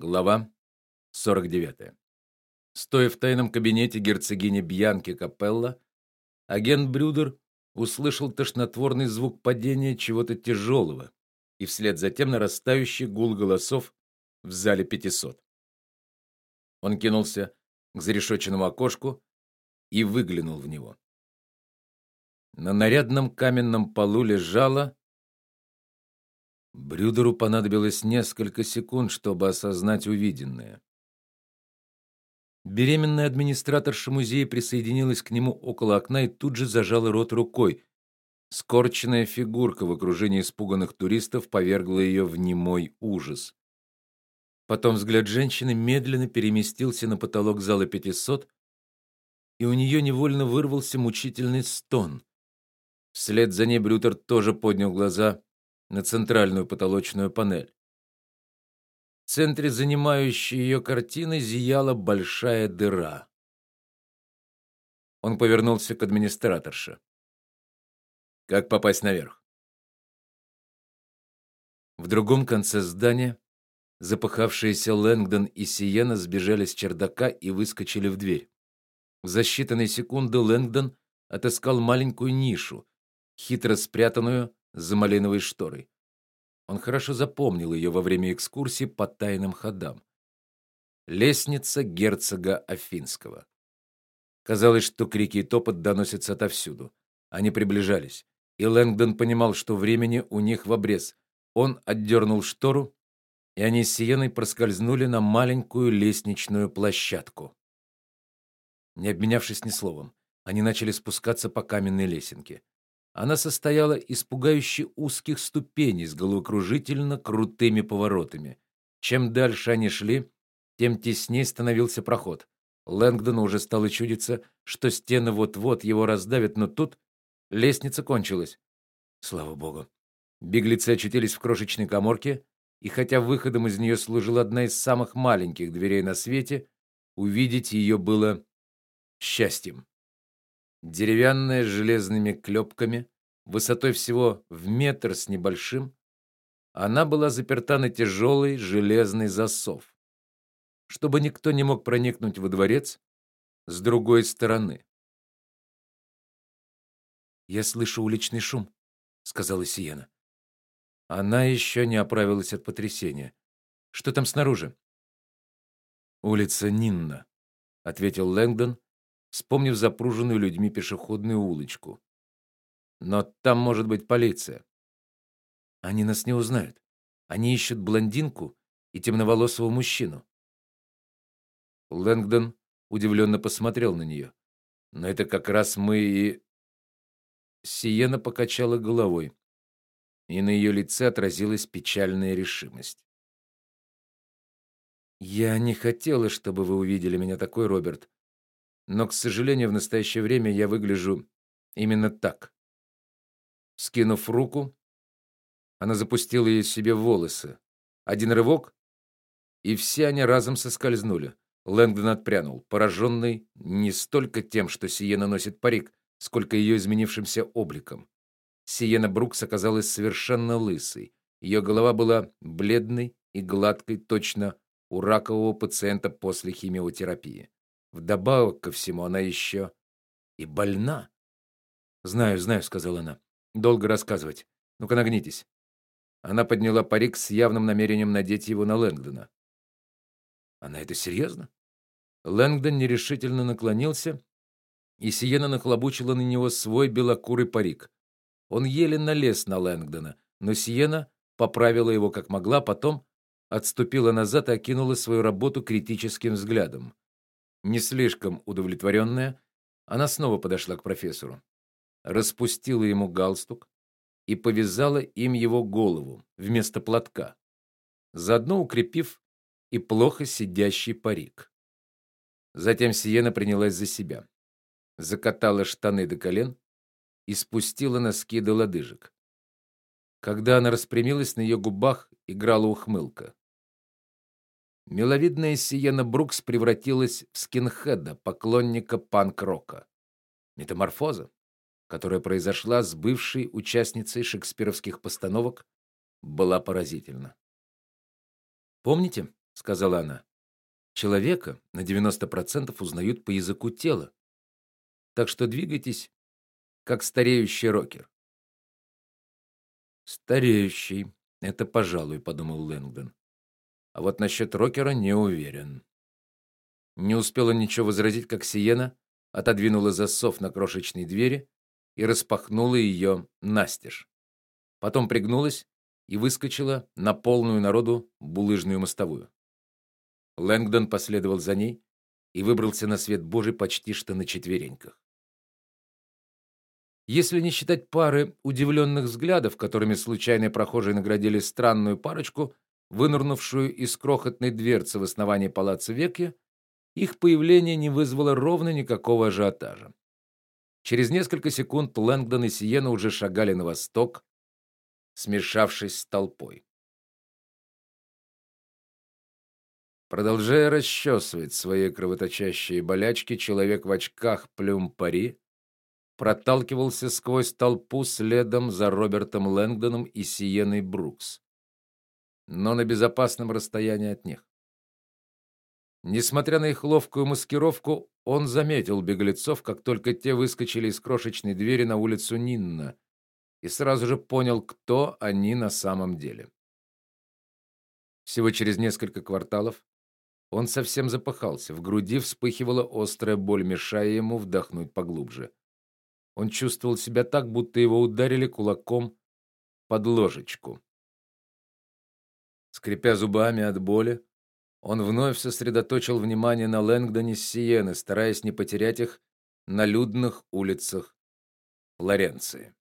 Глава 49. Стоя в тайном кабинете герцогини Бьянки Капелла, агент Брюдер услышал тошнотворный звук падения чего-то тяжелого и вслед за тем нарастающий гул голосов в зале 500. Он кинулся к зарешоченному окошку и выглянул в него. На нарядном каменном полу лежала Брюдеру понадобилось несколько секунд, чтобы осознать увиденное. Беременная администраторша музея присоединилась к нему около окна и тут же зажала рот рукой. Скорченная фигурка в окружении испуганных туристов повергла ее в немой ужас. Потом взгляд женщины медленно переместился на потолок зала 500, и у нее невольно вырвался мучительный стон. Вслед за ней Брютер тоже поднял глаза на центральную потолочную панель. В центре занимающей ее картины зияла большая дыра. Он повернулся к администраторше. Как попасть наверх? В другом конце здания запыхавшиеся Лэнгдон и Сиена сбежали с чердака и выскочили в дверь. За считанные секунды Лэнгдон отыскал маленькую нишу, хитро спрятанную за малиновой шторой. Он хорошо запомнил ее во время экскурсии по тайным ходам. Лестница герцога Афинского. Казалось, что крики и топот доносятся отовсюду. Они приближались, и Лэнгдон понимал, что времени у них в обрез. Он отдернул штору, и они с Сиеной проскользнули на маленькую лестничную площадку. Не обменявшись ни словом, они начали спускаться по каменной лесенке. Она состояла из пугающе узких ступеней с головокружительно крутыми поворотами. Чем дальше они шли, тем теснее становился проход. Лэнгдону уже стало чудиться, что стены вот-вот его раздавят, но тут лестница кончилась. Слава богу. Беглецы очутились в крошечной каморке, и хотя выходом из нее служила одна из самых маленьких дверей на свете, увидеть ее было счастьем деревянная с железными клепками, высотой всего в метр с небольшим, она была заперта на тяжелый железный засов, чтобы никто не мог проникнуть во дворец с другой стороны. Я слышу уличный шум, сказала Сиена. Она еще не оправилась от потрясения. Что там снаружи? Улица Нинна, ответил Лэнгдон вспомнив запруженную людьми пешеходную улочку. Но там может быть полиция. Они нас не узнают. Они ищут блондинку и темноволосого мужчину. Лэнгдон удивленно посмотрел на нее. Но это как раз мы и Сиена покачала головой, и на ее лице отразилась печальная решимость. Я не хотела, чтобы вы увидели меня такой, Роберт. Но, к сожалению, в настоящее время я выгляжу именно так. Скинув руку, она запустила ей себе волосы. Один рывок, и все они разом соскользнули. Лэнгдон отпрянул, пораженный не столько тем, что Сиена носит парик, сколько ее изменившимся обликом. Сиена Брукс оказалась совершенно лысой. Ее голова была бледной и гладкой, точно у ракового пациента после химиотерапии. Вдобавок ко всему она еще и больна. Знаю, знаю, сказала она. Долго рассказывать. Ну-ка нагнитесь. Она подняла парик с явным намерением надеть его на Лэнгдона. Она это серьезно? Лэнгдон нерешительно наклонился, и Сиена нахлобучила на него свой белокурый парик. Он еле налез на Лэнгдона, но Сиена поправила его как могла, потом отступила назад и окинула свою работу критическим взглядом. Не слишком удовлетворенная, она снова подошла к профессору, распустила ему галстук и повязала им его голову вместо платка, заодно укрепив и плохо сидящий парик. Затем Сиена принялась за себя. Закатала штаны до колен и спустила носки до лодыжек. Когда она распрямилась, на ее губах играла ухмылка. Миловидная Сиена Брукс превратилась в скинхеда, поклонника панк-рока. Метаморфоза, которая произошла с бывшей участницей шекспировских постановок, была поразительна. Помните, сказала она. Человека на 90% узнают по языку тела. Так что двигайтесь как стареющий рокер. Стареющий это, пожалуй, подумал Лэнгдон. А вот насчет рокера не уверен. Не успела ничего возразить, как Сиена отодвинула засов на крошечной двери и распахнула ее настежь. Потом пригнулась и выскочила на полную народу булыжную мостовую. Лэнгдон последовал за ней и выбрался на свет Божий почти что на четвереньках. Если не считать пары удивленных взглядов, которыми случайные прохожие наградили странную парочку, вынырнувшую из крохотной дверцы в основании палаца Векки, их появление не вызвало ровно никакого ажиотажа. Через несколько секунд Лэнгдон и Сиена уже шагали на восток, смешавшись с толпой. Продолжая расчесывать свои кровоточащие болячки, человек в очках Плюмпари проталкивался сквозь толпу следом за Робертом Лэнгдоном и Сиеной Брукс, но на безопасном расстоянии от них. Несмотря на их ловкую маскировку, он заметил беглецов, как только те выскочили из крошечной двери на улицу Нинна, и сразу же понял, кто они на самом деле. Всего через несколько кварталов он совсем запыхался, в груди вспыхивала острая боль, мешая ему вдохнуть поглубже. Он чувствовал себя так, будто его ударили кулаком под ложечку. Скрипя зубами от боли, он вновь сосредоточил внимание на Лэнгдоне с Сиены, стараясь не потерять их на людных улицах Флоренции.